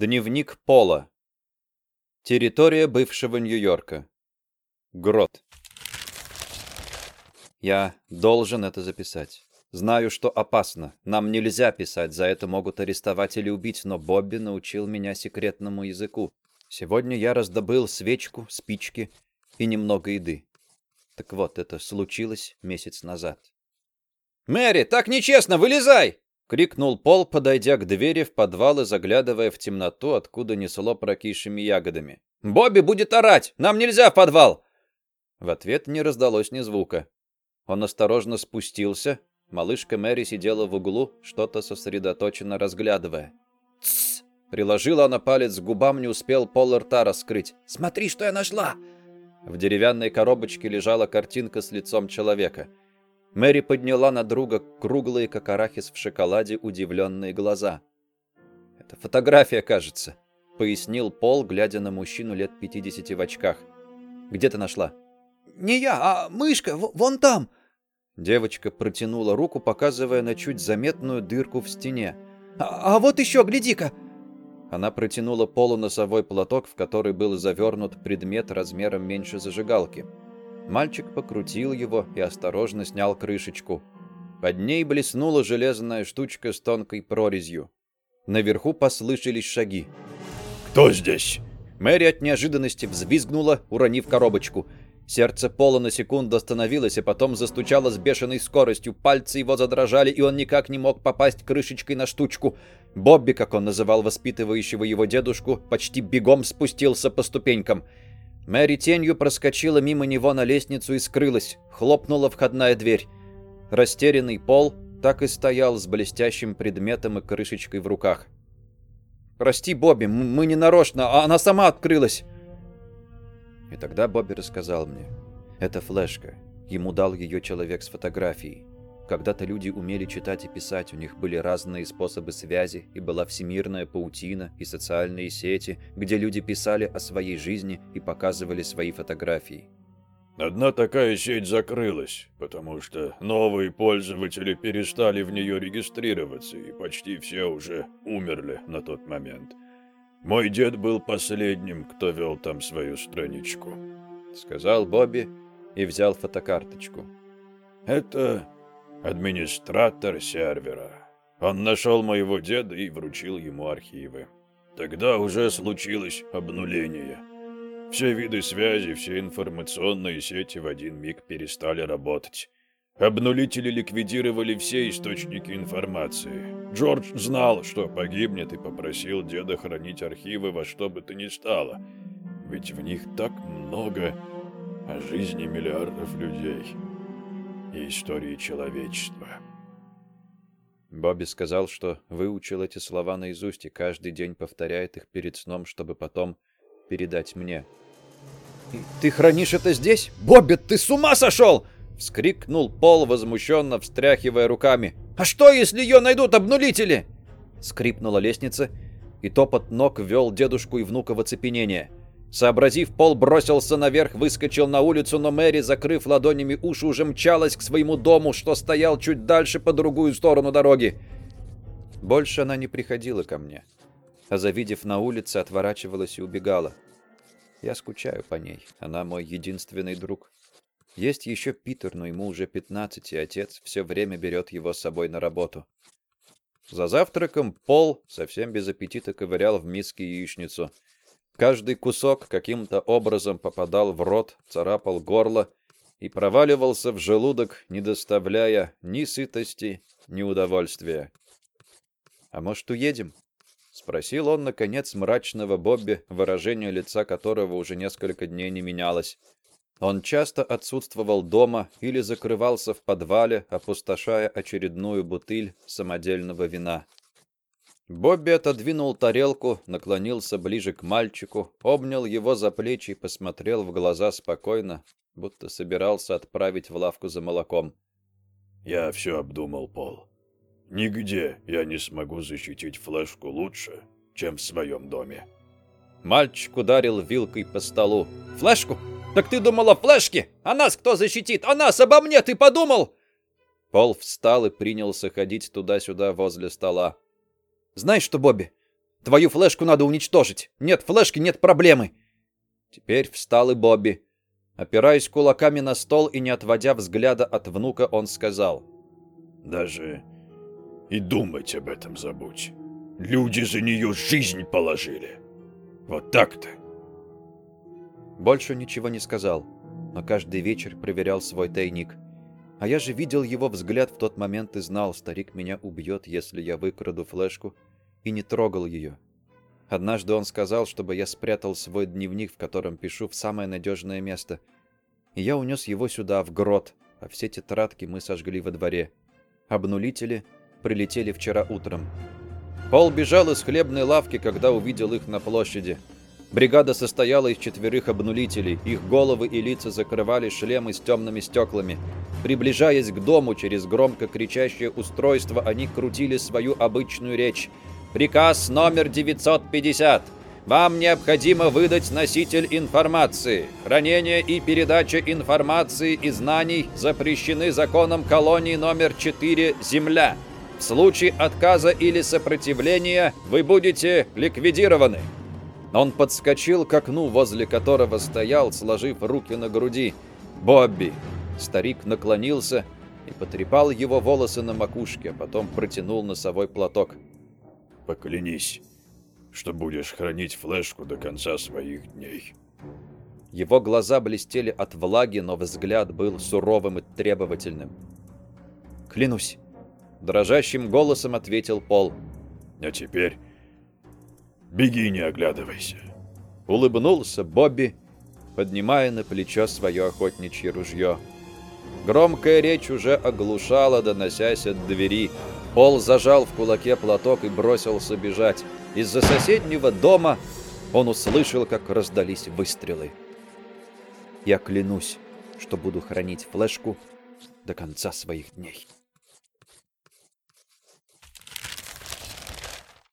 Дневник Пола. Территория бывшего Нью-Йорка. Грот. Я должен это записать. Знаю, что опасно. Нам нельзя писать, за это могут арестовать или убить, но Бобби научил меня секретному языку. Сегодня я раздобыл свечку, спички и немного еды. Так вот, это случилось месяц назад. «Мэри, так нечестно! Вылезай!» — крикнул Пол, подойдя к двери в подвал и заглядывая в темноту, откуда несло прокисшими ягодами. «Бобби будет орать! Нам нельзя в подвал!» В ответ не раздалось ни звука. Он осторожно спустился. Малышка Мэри сидела в углу, что-то сосредоточенно разглядывая. «Тссс!» Приложила она палец к губам, не успел Пол рта раскрыть. «Смотри, что я нашла!» В деревянной коробочке лежала картинка с лицом человека — Мэри подняла на друга круглые, как арахис в шоколаде, удивленные глаза. «Это фотография, кажется», — пояснил Пол, глядя на мужчину лет 50 в очках. «Где ты нашла?» «Не я, а мышка, вон там!» Девочка протянула руку, показывая на чуть заметную дырку в стене. «А, а вот еще, гляди-ка!» Она протянула Полу носовой платок, в который был завернут предмет размером меньше зажигалки. Мальчик покрутил его и осторожно снял крышечку. Под ней блеснула железная штучка с тонкой прорезью. Наверху послышались шаги. «Кто здесь?» Мэри от неожиданности взвизгнула, уронив коробочку. Сердце Пола на секунду остановилось, а потом застучало с бешеной скоростью. Пальцы его задрожали, и он никак не мог попасть крышечкой на штучку. Бобби, как он называл воспитывающего его дедушку, почти бегом спустился по ступенькам. Мэри тенью проскочила мимо него на лестницу и скрылась. Хлопнула входная дверь. Растерянный пол так и стоял с блестящим предметом и крышечкой в руках. «Прости, Бобби, мы не нарочно, а она сама открылась!» И тогда Бобби рассказал мне. «Это флешка. Ему дал ее человек с фотографией. Когда-то люди умели читать и писать, у них были разные способы связи, и была всемирная паутина и социальные сети, где люди писали о своей жизни и показывали свои фотографии. Одна такая сеть закрылась, потому что новые пользователи перестали в нее регистрироваться, и почти все уже умерли на тот момент. Мой дед был последним, кто вел там свою страничку. Сказал Бобби и взял фотокарточку. Это администратор сервера. Он нашел моего деда и вручил ему архивы. Тогда уже случилось обнуление. Все виды связи, все информационные сети в один миг перестали работать. Обнулители ликвидировали все источники информации. Джордж знал, что погибнет, и попросил деда хранить архивы во что бы то ни стало. Ведь в них так много о жизни миллиардов людей и истории человечества. Бобби сказал, что выучил эти слова наизусть и каждый день повторяет их перед сном, чтобы потом передать мне. «Ты хранишь это здесь? Бобби, ты с ума сошел!» — вскрикнул Пол, возмущенно встряхивая руками. «А что, если ее найдут обнулители?» Скрипнула лестница, и топот ног ввел дедушку и внука в оцепенение. Сообразив, Пол бросился наверх, выскочил на улицу, но Мэри, закрыв ладонями уши, уже мчалась к своему дому, что стоял чуть дальше по другую сторону дороги. Больше она не приходила ко мне, а завидев на улице, отворачивалась и убегала. Я скучаю по ней, она мой единственный друг. Есть еще Питер, но ему уже 15, и отец все время берет его с собой на работу. За завтраком Пол совсем без аппетита ковырял в миске яичницу — Каждый кусок каким-то образом попадал в рот, царапал горло и проваливался в желудок, не доставляя ни сытости, ни удовольствия. «А может, уедем?» — спросил он, наконец, мрачного Бобби, выражение лица которого уже несколько дней не менялось. Он часто отсутствовал дома или закрывался в подвале, опустошая очередную бутыль самодельного вина. Бобби отодвинул тарелку, наклонился ближе к мальчику, обнял его за плечи и посмотрел в глаза спокойно, будто собирался отправить в лавку за молоком. «Я все обдумал, Пол. Нигде я не смогу защитить флешку лучше, чем в своем доме». Мальчик ударил вилкой по столу. «Флешку? Так ты думал о флешке? А нас кто защитит? А нас обо мне ты подумал?» Пол встал и принялся ходить туда-сюда возле стола. Знаешь что, Бобби? Твою флешку надо уничтожить. Нет флешки, нет проблемы. Теперь встал и Бобби. Опираясь кулаками на стол и не отводя взгляда от внука, он сказал. «Даже и думать об этом забудь. Люди за нее жизнь положили. Вот так-то». Больше ничего не сказал, но каждый вечер проверял свой тайник. А я же видел его взгляд в тот момент и знал, старик меня убьет, если я выкраду флешку, и не трогал ее. Однажды он сказал, чтобы я спрятал свой дневник, в котором пишу в самое надежное место. И я унес его сюда, в грот, а все тетрадки мы сожгли во дворе. Обнулители прилетели вчера утром. Пол бежал из хлебной лавки, когда увидел их на площади. Бригада состояла из четверых обнулителей. Их головы и лица закрывали шлемы с темными стеклами. Приближаясь к дому через громко кричащее устройство, они крутили свою обычную речь. «Приказ номер 950. Вам необходимо выдать носитель информации. Хранение и передача информации и знаний запрещены законом колонии номер 4 «Земля». В случае отказа или сопротивления вы будете ликвидированы. Он подскочил к окну, возле которого стоял, сложив руки на груди. «Бобби!» Старик наклонился и потрепал его волосы на макушке, а потом протянул носовой платок. «Поклянись, что будешь хранить флешку до конца своих дней». Его глаза блестели от влаги, но взгляд был суровым и требовательным. «Клянусь!» Дрожащим голосом ответил Пол. «А теперь беги, не оглядывайся». Улыбнулся Бобби, поднимая на плечо свое охотничье ружье. Громкая речь уже оглушала, доносясь от двери. Пол зажал в кулаке платок и бросился бежать. Из-за соседнего дома он услышал, как раздались выстрелы. Я клянусь, что буду хранить флешку до конца своих дней.